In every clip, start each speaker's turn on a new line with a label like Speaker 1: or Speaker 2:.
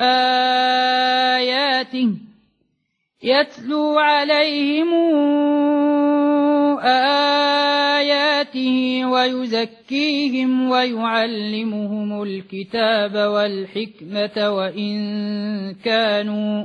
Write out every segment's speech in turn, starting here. Speaker 1: آياته يتلو عليهم آياته ويزكيهم ويعلمهم الكتاب والحكمة وإن كانوا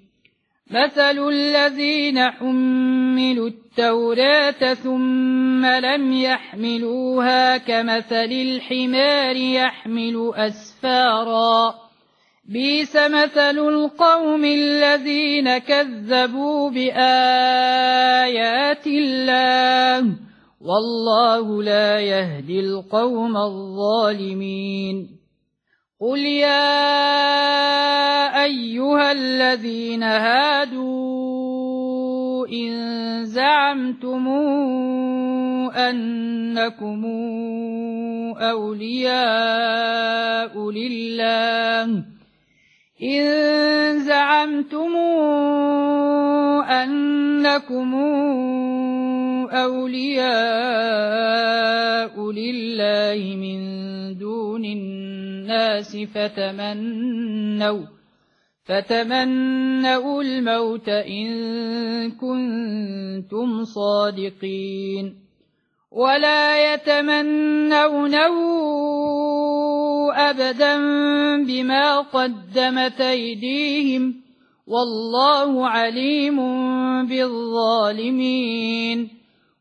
Speaker 1: مثل الذين حملوا التوراة ثم لم يحملوها كمثل الحمار يحمل أسفارا بيس مثل القوم الذين كذبوا بآيات الله والله لا يهدي القوم الظالمين قل يا أيها الذين هادوا إن زعمتم أنكم أولياء لله إن زعمتم أنكم أولياء لله من دون الناس الناس فتمنوا فتمنوا الموت إن كنتم صادقين ولا يتمنونه أبدا بما قدمت أيديهم والله عليم بالظالمين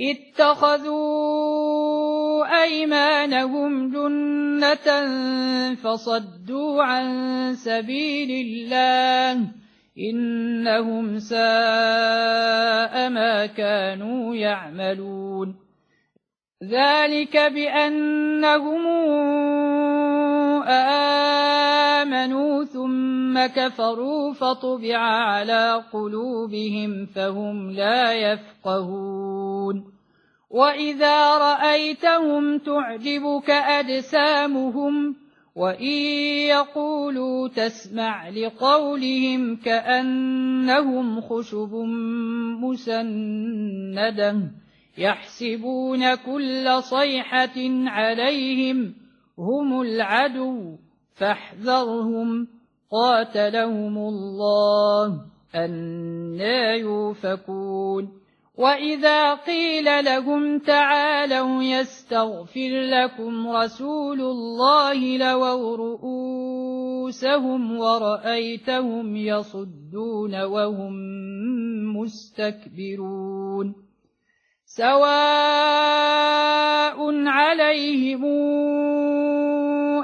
Speaker 1: اتخذوا أيمانهم جنة فصدوا عن سبيل الله إنهم ساء ما كانوا يعملون ذلك بأنهم آمنوا ثم كفروا فطبع على قلوبهم فهم لا يفقهون وإذا رأيتهم تعجبك أجسامهم وإن يقولوا تسمع لقولهم كأنهم خشب مسندا يحسبون كل صيحة عليهم هم العدو فاحذرهم قاتلهم الله أنا يوفكون وإذا قيل لهم تعالوا يستغفر لكم رسول الله لووا رؤوسهم ورأيتهم يصدون وهم مستكبرون سواء عليهم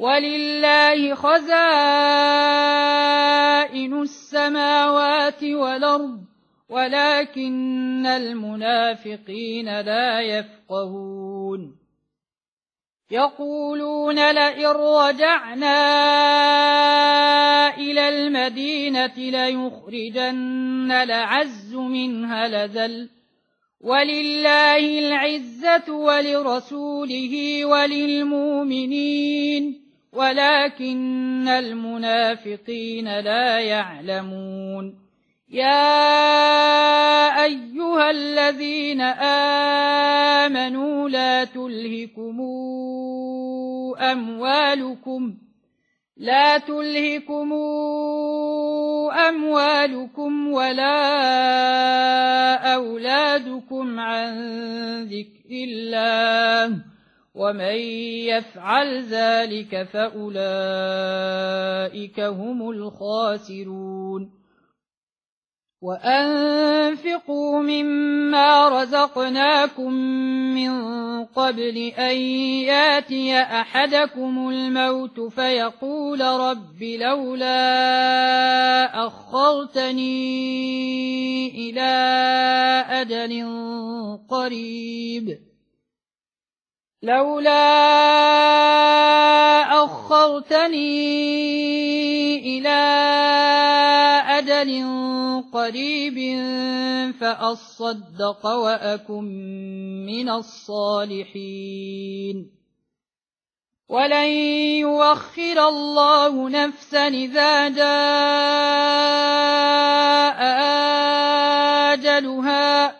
Speaker 1: ولله خزائن السماوات والأرض ولكن المنافقين لا يفقهون يقولون لئن رجعنا إلى المدينة ليخرجن لعز منها لذل ولله العزة ولرسوله وللمؤمنين ولكن المنافقين لا يعلمون يا أيها الذين آمنوا لا تلهكم أموالكم لا تلهكم أموالكم ولا أولادكم عن ذكر الله ومن يفعل ذلك فأولئك هم الخاسرون وأنفقوا مما رزقناكم من قبل أن ياتي أحدكم الموت فيقول رب لولا أخرتني إلى أدل قريب لولا أخرتني إلى أجل قريب فأصدق وأكن من الصالحين ولن يوخر الله نفسا إذا جاء أجلها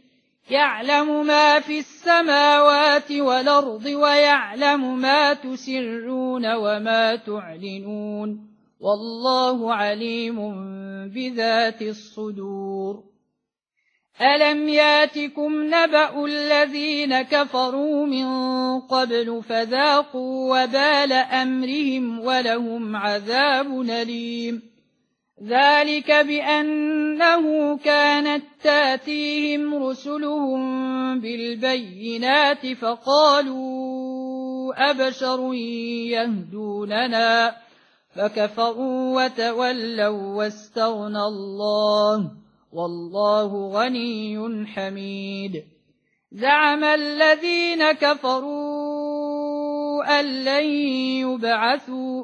Speaker 1: يعلم ما في السماوات والأرض ويعلم ما تسرون وما تعلنون والله عليم بذات الصدور ألم ياتكم نبأ الذين كفروا من قبل فذاقوا وبال أمرهم ولهم عذاب نليم ذلك بأنه كانت تاتيهم رسلهم بالبينات فقالوا أبشر يهدوننا فكفروا وتولوا واستغنى الله والله غني حميد زعم الذين كفروا أن لن يبعثوا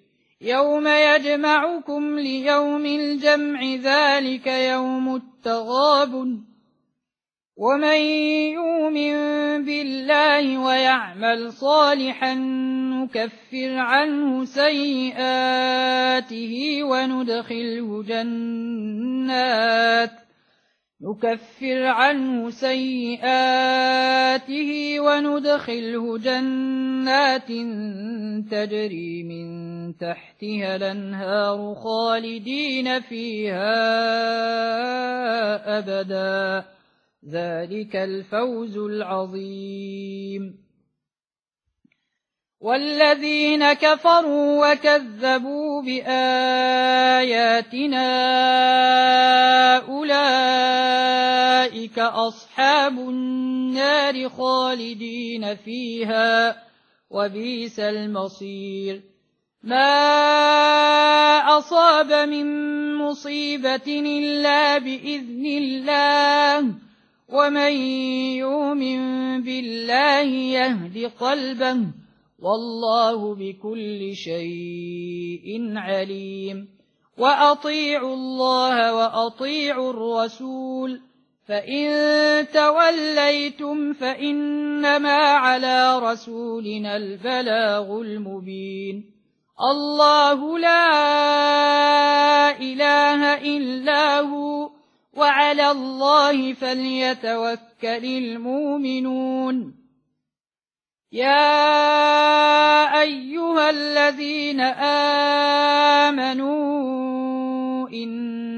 Speaker 1: يوم يجمعكم ليوم الجمع ذلك يوم التغابن ومن يؤمن بالله ويعمل صالحا نكفر عنه سيئاته وندخله جنات نكفر عنه سيئاته وندخله جنات تجري من تحتها الانهار خالدين فيها أبدا ذلك الفوز العظيم والذين كفروا وكذبوا بآياتنا أولئك أولئك أصحاب النار خالدين فيها وبيس المصير ما أصاب من مصيبة إلا بإذن الله ومن يؤمن بالله يهد قلبه والله بكل شيء عليم وأطيعوا الله وأطيعوا الرسول فإن توليتم فإنما على رسولنا البلاغ المبين الله لا إله إلا هو وعلى الله فليتوكل المؤمنون يا أيها الذين آمنوا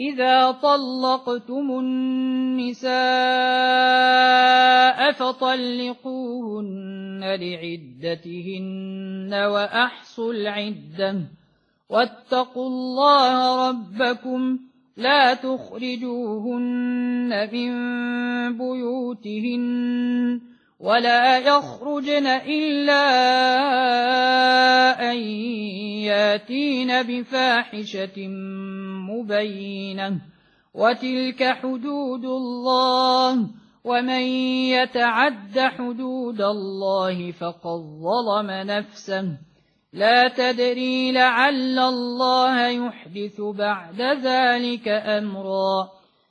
Speaker 1: إذا طلقتم النساء فطلقوهن لعدتهن وأحصوا العدة واتقوا الله ربكم لا تخرجوهن من بيوتهن ولا يخرجن إلا أن ياتين بفاحشة مبينة وتلك حدود الله ومن يتعد حدود الله فقد ظلم نفسه لا تدري لعل الله يحدث بعد ذلك أمرًا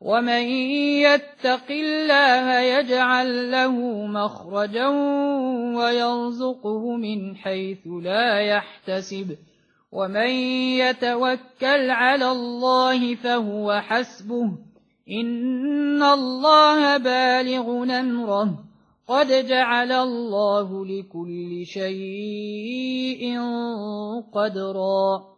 Speaker 1: ومن يتق الله يجعل له مخرجا ويرزقه من حيث لا يحتسب ومن يتوكل على الله فهو حسبه إن الله بالغ نمره قد جعل الله لكل شيء قدرا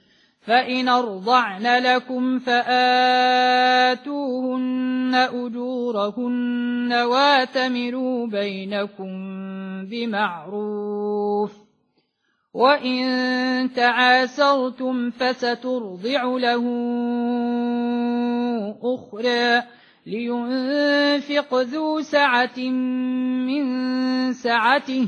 Speaker 1: فإن أرضعن لكم فآتوهن أجورهن واتمروا بينكم بمعروف وإن تعاسرتم فسترضع له أخرى لينفق ذو سعة من سعته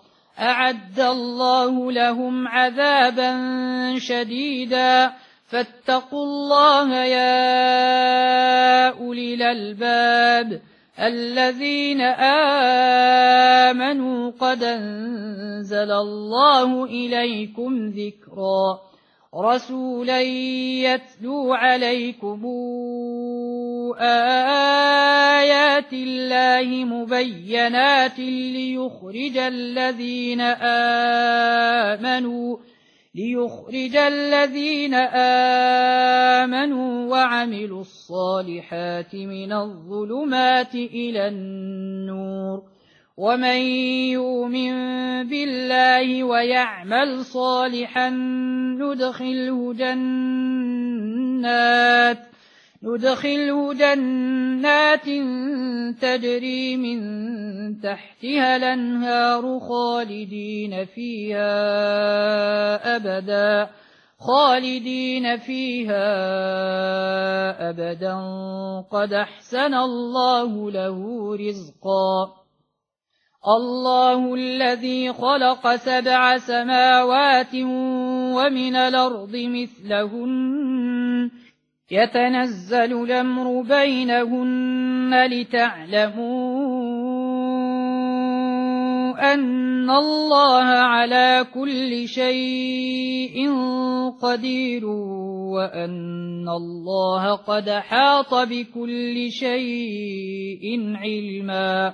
Speaker 1: أعد الله لهم عذابا شديدا فاتقوا الله يا أولي الألباب الذين آمنوا قد انزل الله إليكم ذكرا رسولا يتلو عليكم آيات الله مبينات ليخرج الذين آمنوا ليخرج الذين آمنوا وعملوا الصالحات من الظلمات إلى النور ومن يؤمن بالله ويعمل صالحا ندخله جنات يدخله جنات تجري من تحتها الانهار خالدين فيها أبدا خالدين فيها أبدا قد أحسن الله له رزقا الله الذي خلق سبع سماوات ومن الأرض مثلهن يتنزل الأمر بينهن لتعلموا أن الله على كل شيء قدير وأن الله قد حاط بكل شيء علماً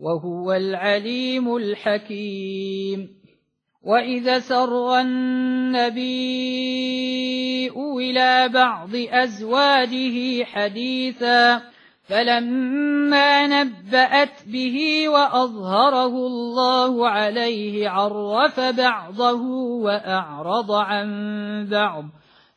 Speaker 1: وهو العليم الحكيم وإذا سر النبي إلى بعض أزواجه حديثا فلما نبأت به وأظهره الله عليه عرف بعضه وأعرض عن بعض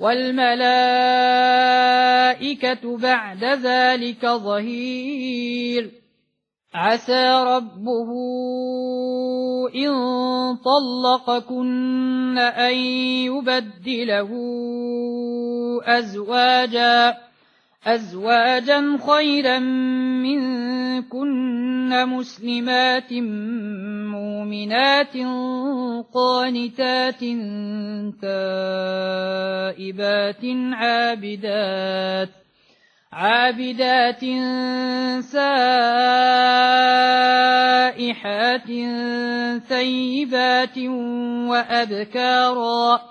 Speaker 1: والملائكة بعد ذلك ظهير عسى ربه إن طلقكن أن يبدله أزواجاً أزواجا خيرا منكن مسلمات مؤمنات قانتات تائبات عابدات عابدات سائحات ثيبات وأبكارا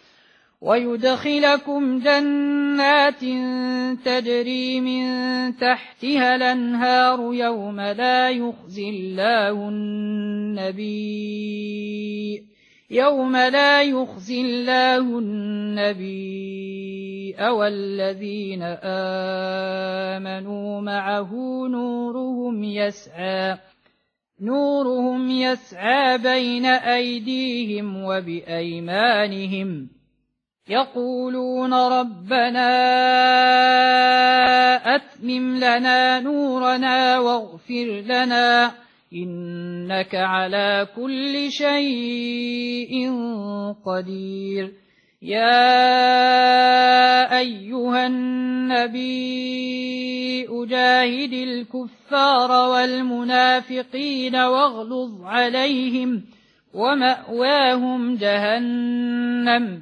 Speaker 1: ويدخلكم جنات تجري من تحتها الانهار يوم لا يخزي الله النبي يوم لا يخزي الله النبي والذين آمنوا معه نورهم يسعى نورهم يسعى بين أيديهم وبأيمانهم يقولون ربنا أتمم لنا نورنا واغفر لنا إنك على كل شيء قدير يا أيها النبي أجاهد الكفار والمنافقين واغلظ عليهم ومأواهم جهنم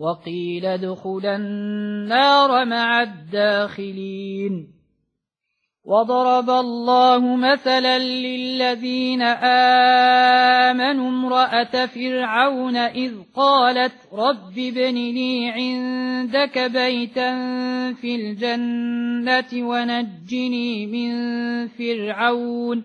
Speaker 1: وقيل ادخلا النار مع الداخلين وضرب الله مثلا للذين آمنوا امرأة فرعون إذ قالت رب ابن لي عندك بيتا في الجنة ونجني من فرعون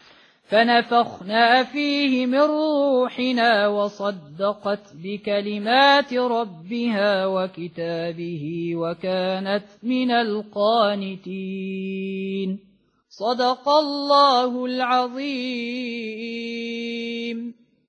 Speaker 1: فنفخنا فيه من روحنا وصدقت بكلمات ربها وكتابه وكانت من القانتين صدق الله العظيم